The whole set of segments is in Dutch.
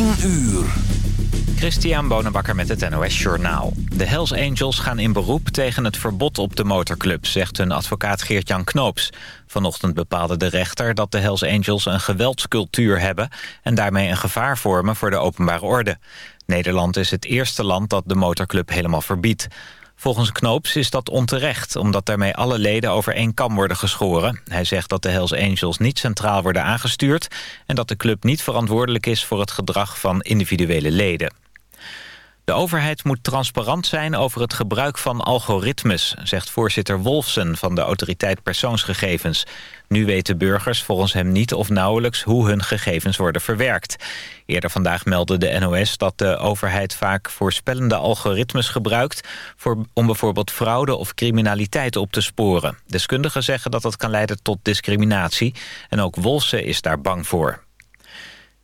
10 uur. Christian Bonenbakker met het NOS Journaal. De Hells Angels gaan in beroep tegen het verbod op de motorclub... zegt hun advocaat Geert-Jan Knoops. Vanochtend bepaalde de rechter dat de Hells Angels een geweldscultuur hebben... en daarmee een gevaar vormen voor de openbare orde. Nederland is het eerste land dat de motorclub helemaal verbiedt. Volgens Knoops is dat onterecht, omdat daarmee alle leden over één kam worden geschoren. Hij zegt dat de Hells Angels niet centraal worden aangestuurd... en dat de club niet verantwoordelijk is voor het gedrag van individuele leden. De overheid moet transparant zijn over het gebruik van algoritmes... zegt voorzitter Wolfsen van de autoriteit persoonsgegevens. Nu weten burgers volgens hem niet of nauwelijks... hoe hun gegevens worden verwerkt. Eerder vandaag meldde de NOS dat de overheid vaak voorspellende algoritmes gebruikt... Voor, om bijvoorbeeld fraude of criminaliteit op te sporen. Deskundigen zeggen dat dat kan leiden tot discriminatie. En ook Wolfsen is daar bang voor.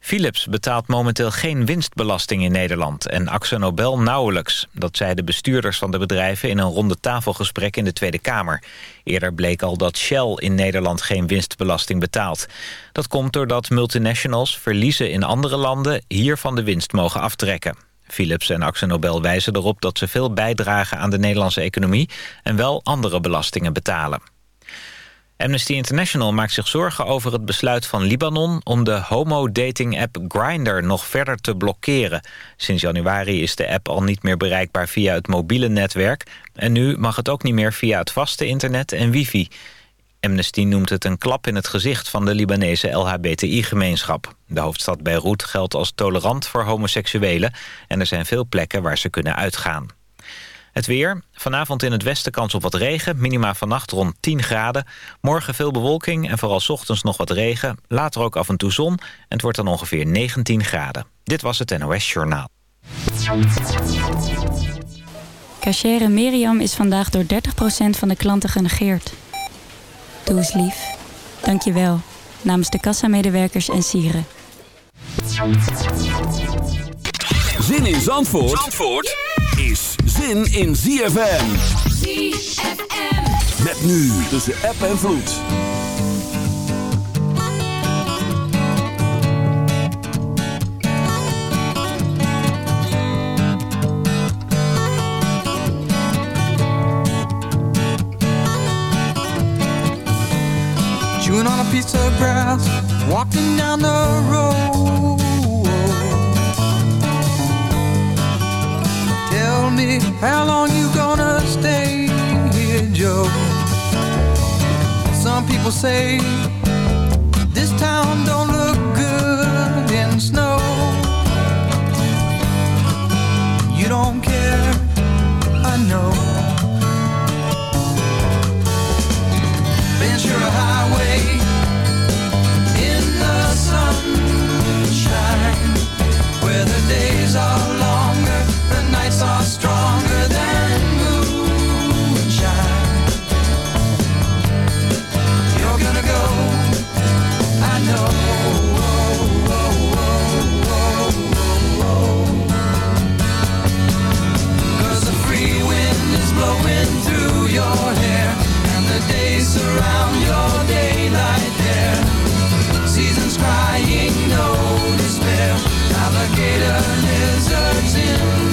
Philips betaalt momenteel geen winstbelasting in Nederland en Nobel nauwelijks. Dat zeiden bestuurders van de bedrijven in een ronde tafelgesprek in de Tweede Kamer. Eerder bleek al dat Shell in Nederland geen winstbelasting betaalt. Dat komt doordat multinationals verliezen in andere landen hier van de winst mogen aftrekken. Philips en Nobel wijzen erop dat ze veel bijdragen aan de Nederlandse economie en wel andere belastingen betalen. Amnesty International maakt zich zorgen over het besluit van Libanon... om de homo-dating-app Grindr nog verder te blokkeren. Sinds januari is de app al niet meer bereikbaar via het mobiele netwerk... en nu mag het ook niet meer via het vaste internet en wifi. Amnesty noemt het een klap in het gezicht van de Libanese LHBTI-gemeenschap. De hoofdstad Beirut geldt als tolerant voor homoseksuelen... en er zijn veel plekken waar ze kunnen uitgaan. Het weer. Vanavond in het westen kans op wat regen. Minima vannacht rond 10 graden. Morgen veel bewolking en vooral ochtends nog wat regen. Later ook af en toe zon. En het wordt dan ongeveer 19 graden. Dit was het NOS Journaal. Cachere Miriam is vandaag door 30% van de klanten genegeerd. Doe eens lief. Dank je wel. Namens de kassamedewerkers en sieren. Zin in Zandvoort? Zandvoort? Is zin in ZFM. ZFM. Met nu tussen app en vloed. Chewing on a piece of grass, walking down the road. Me how long you gonna stay here, Joe. Some people say this town don't look good in snow. You don't care, I know. Ventura Highway in the sunshine, where the days are Alligator lizards in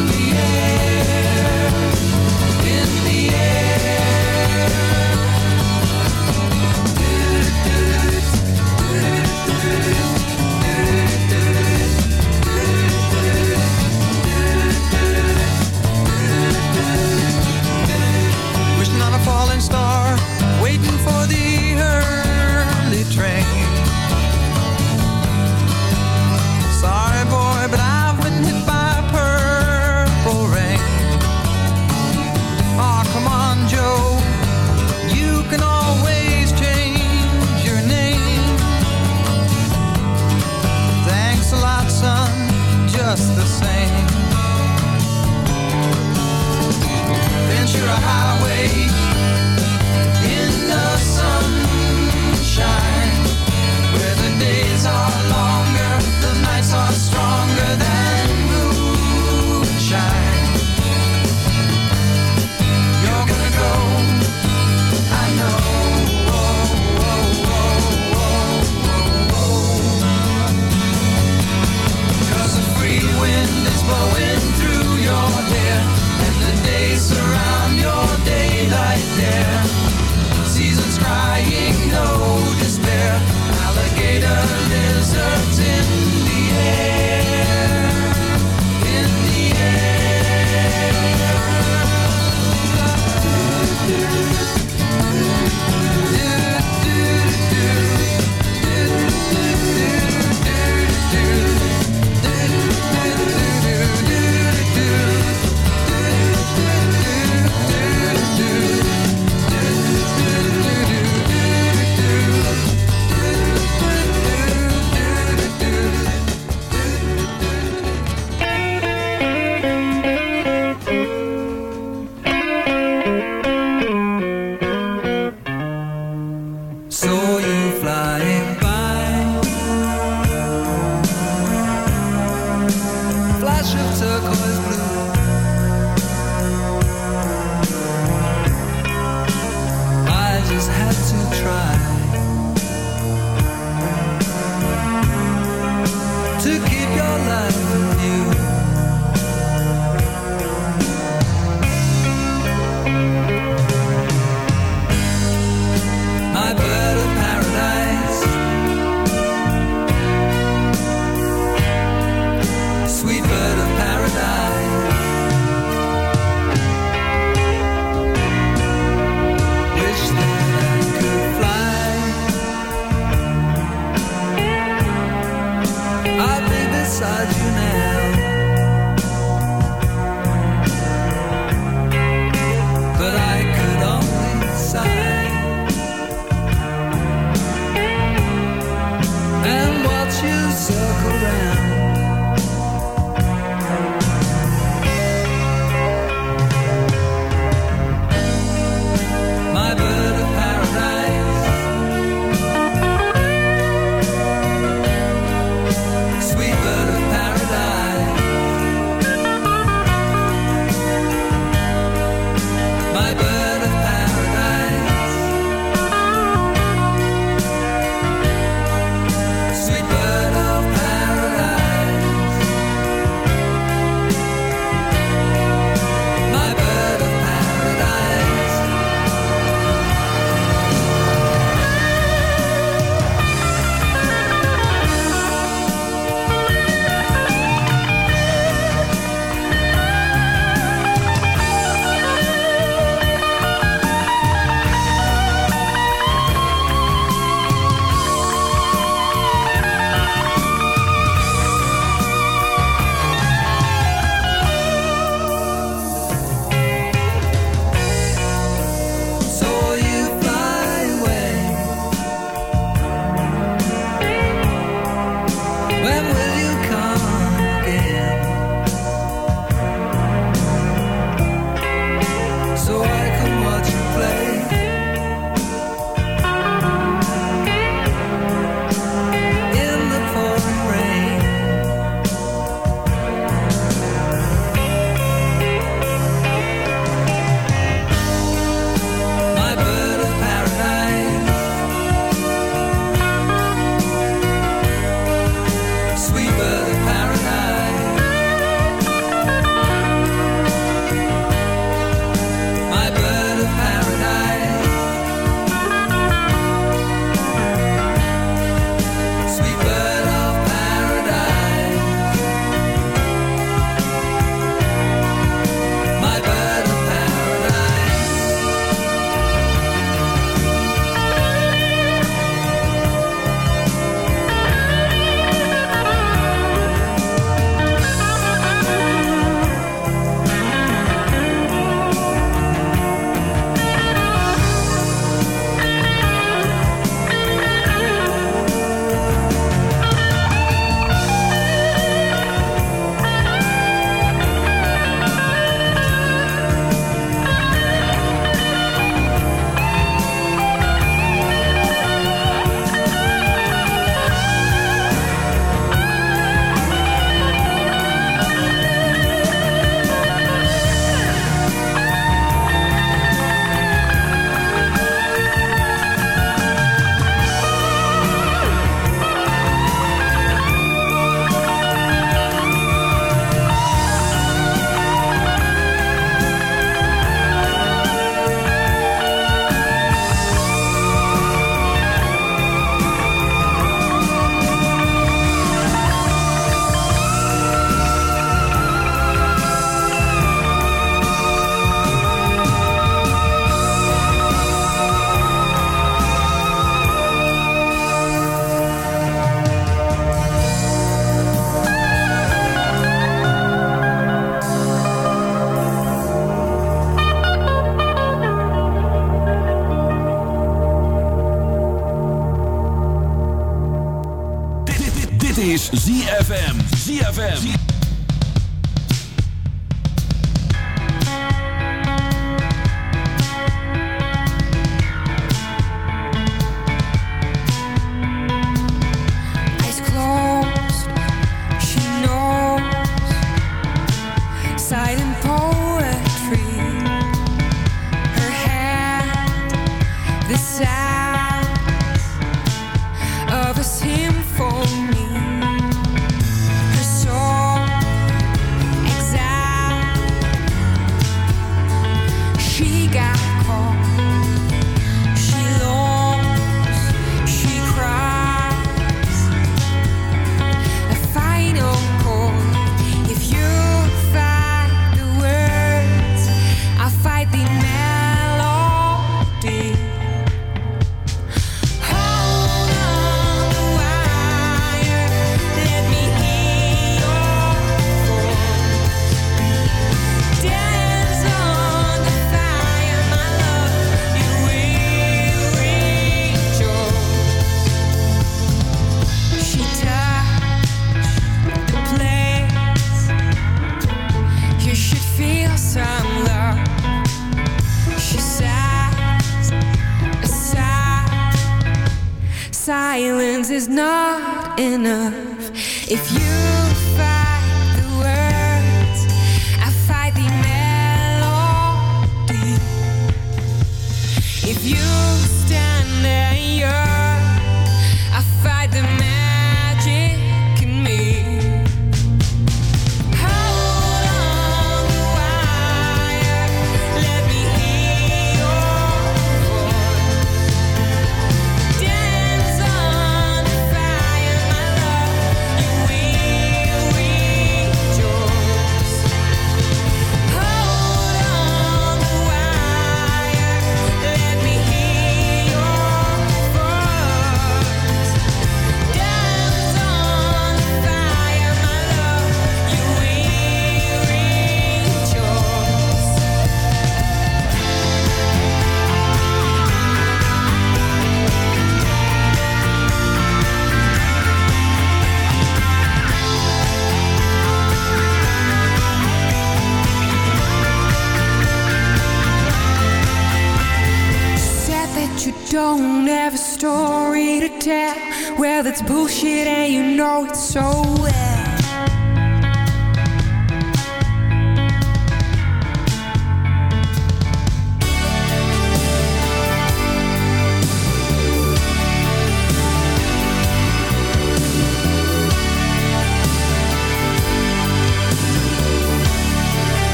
it's bullshit.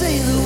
say the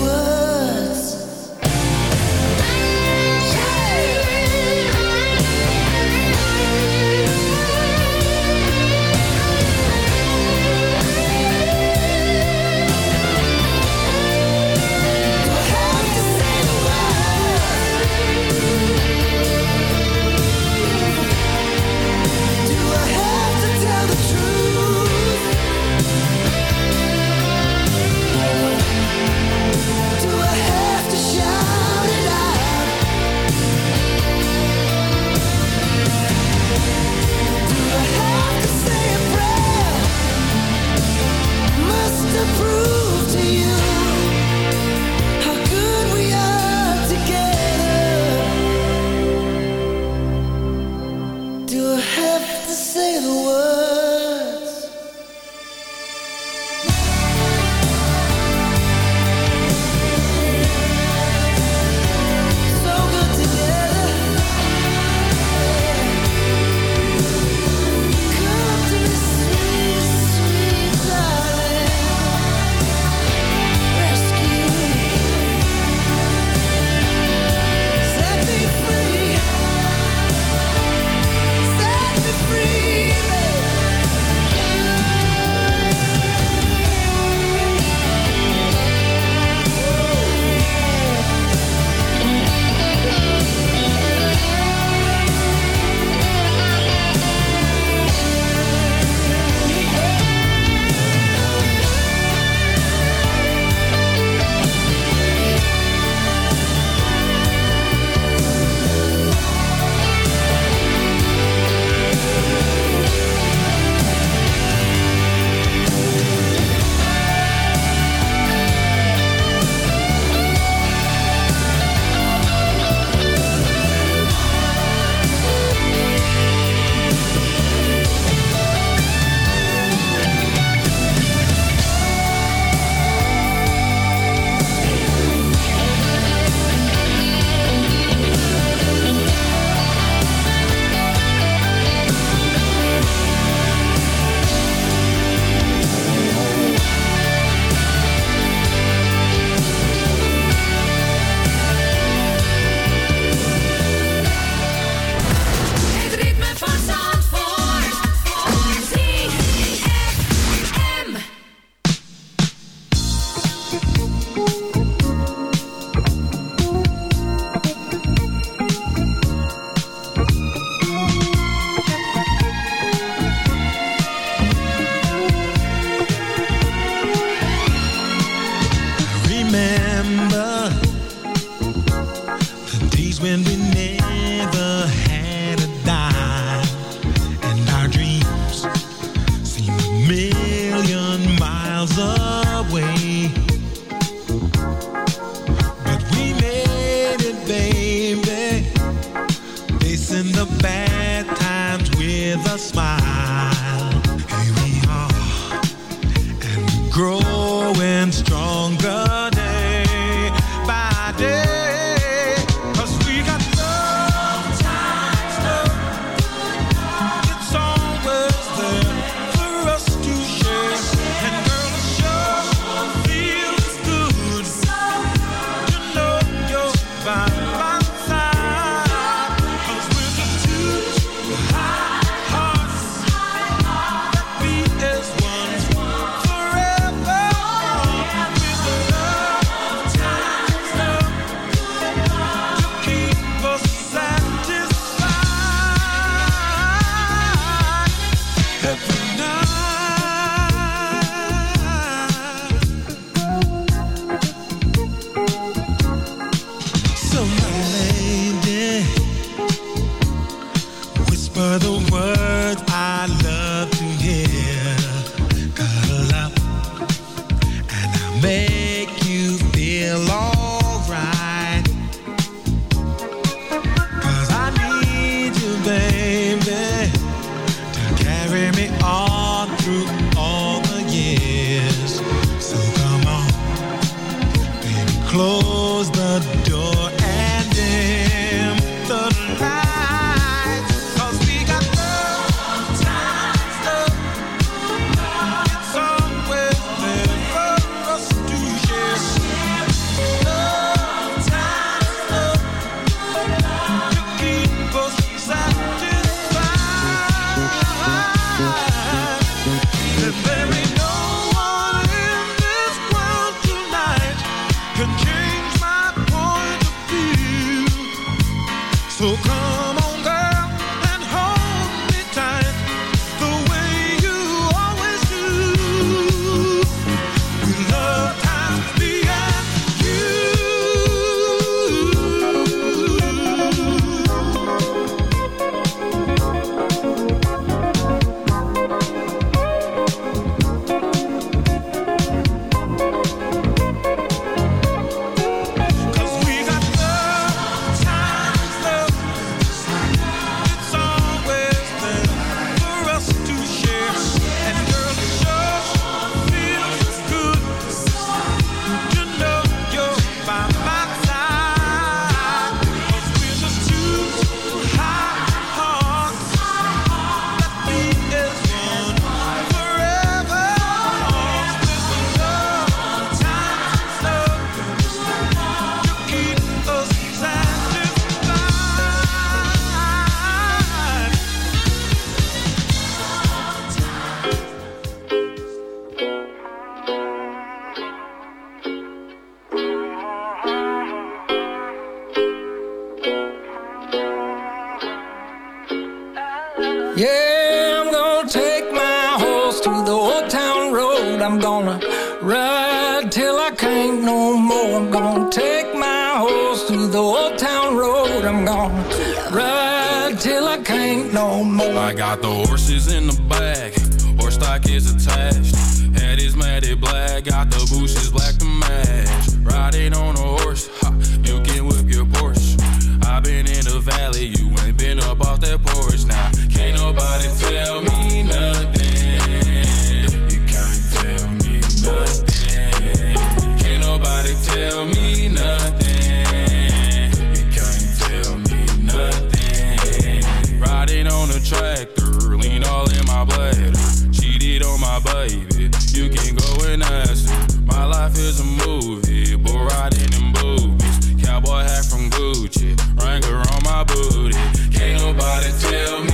a movie, bull riding in boobies. Cowboy hat from Gucci, Wrangler on my booty. Can't nobody tell me.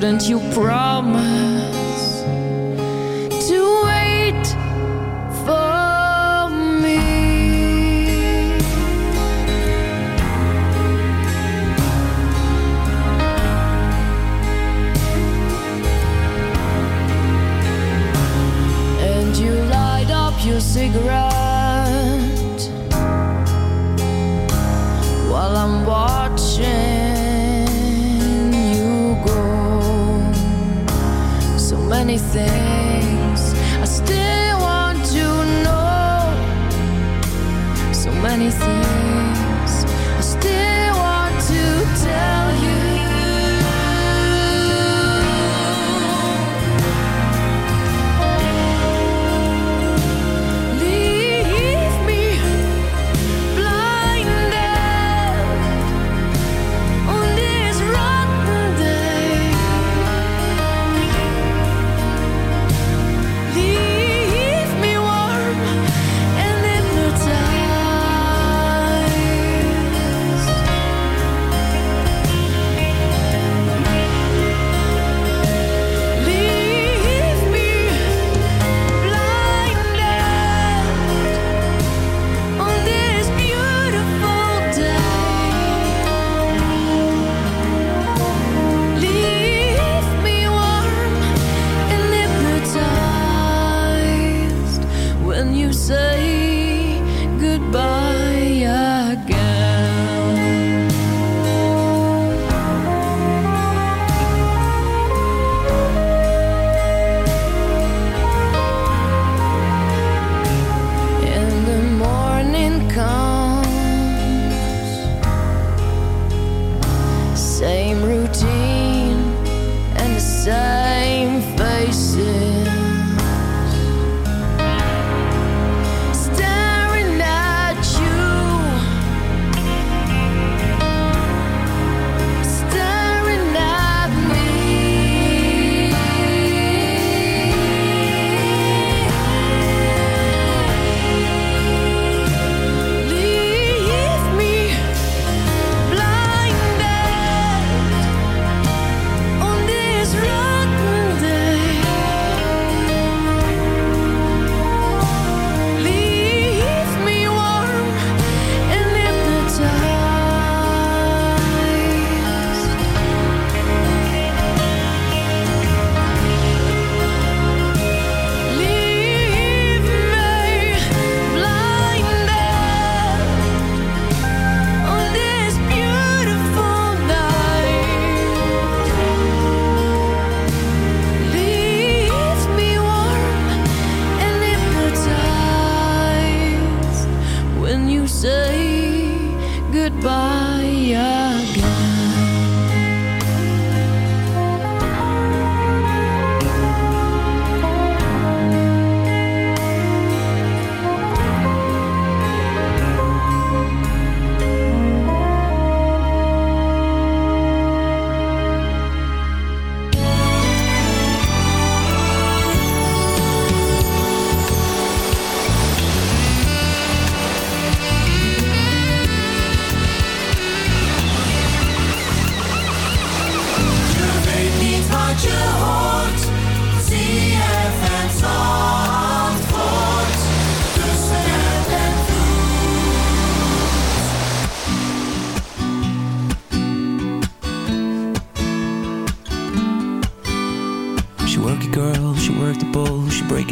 Didn't you promise? everything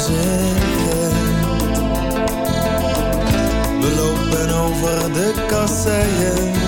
zeggen. We lopen over de kasseien.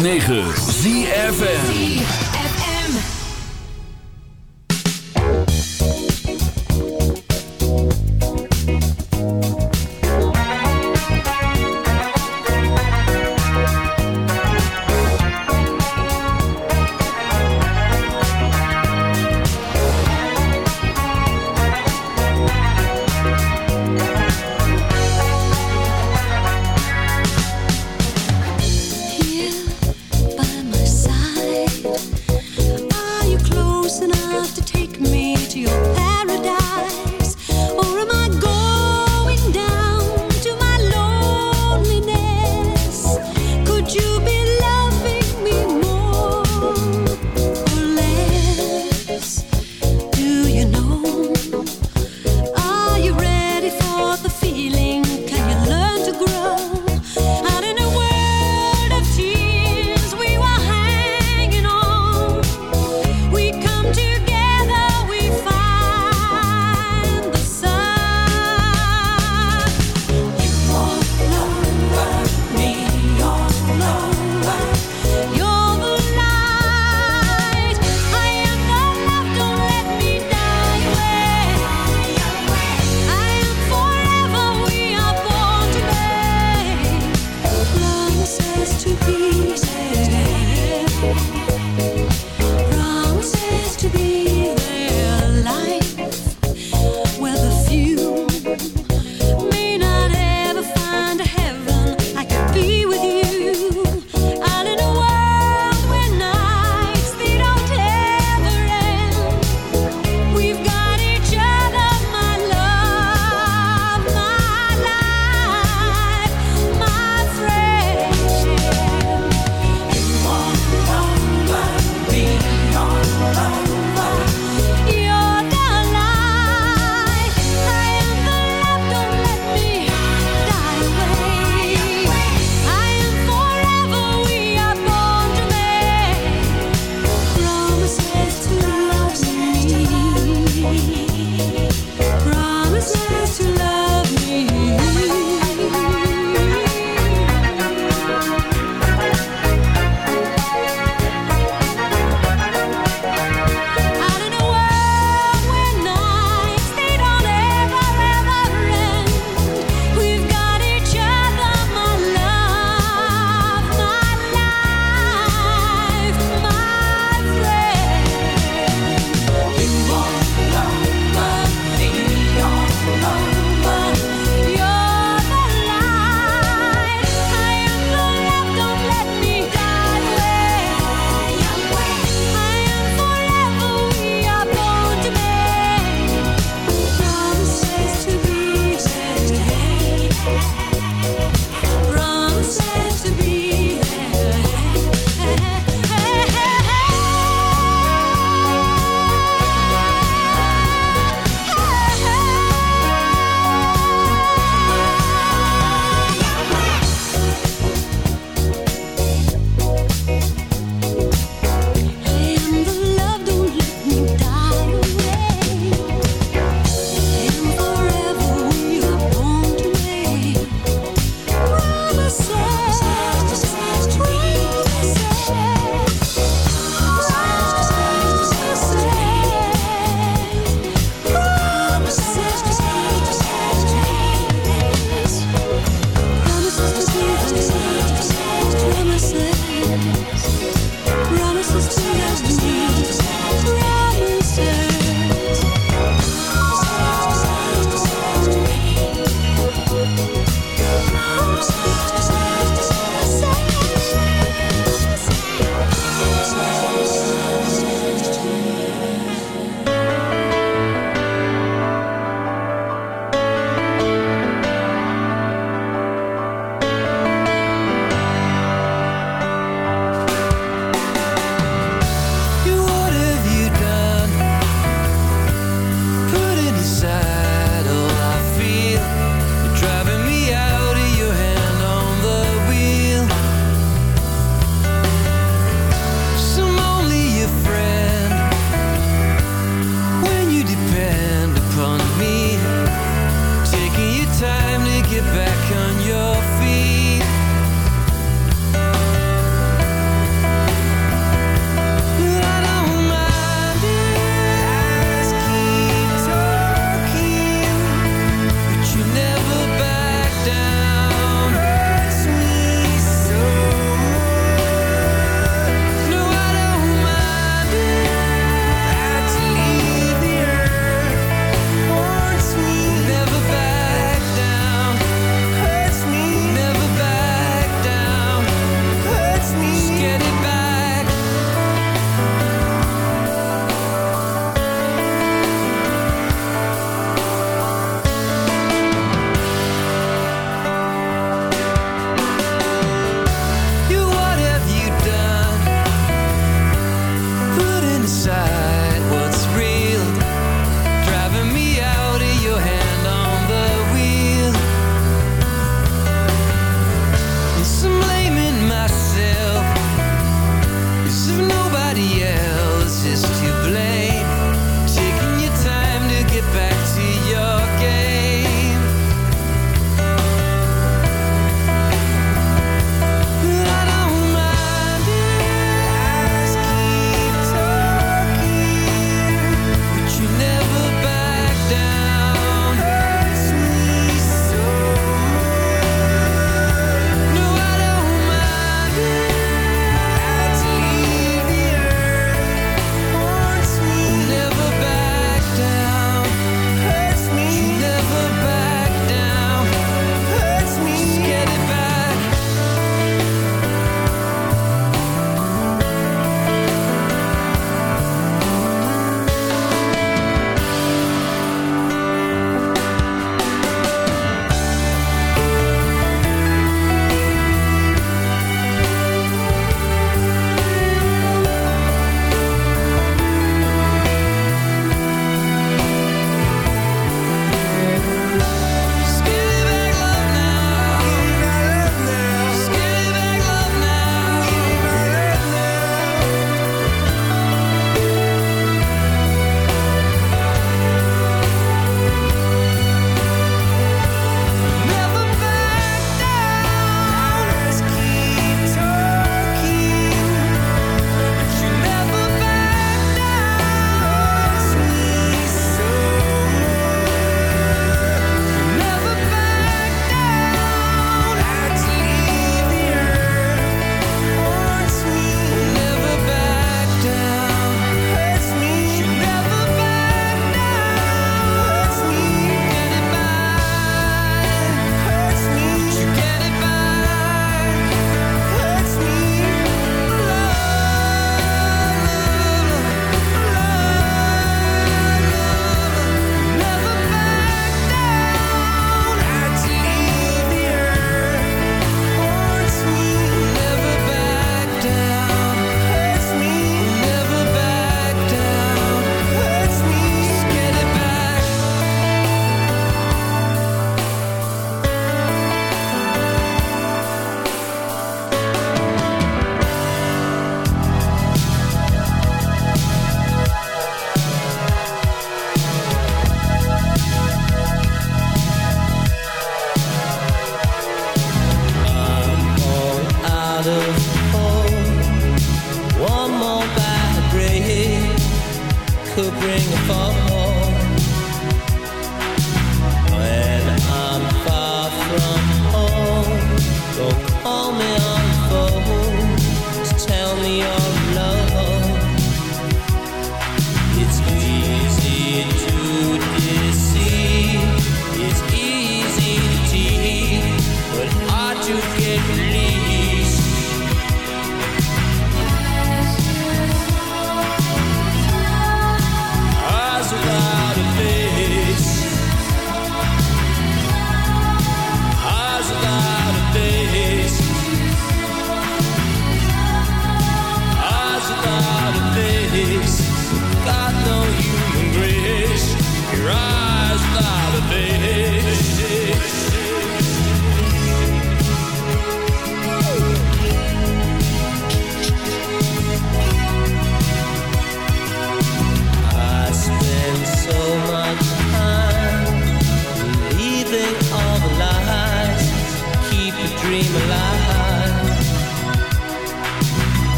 106.9 ZFM.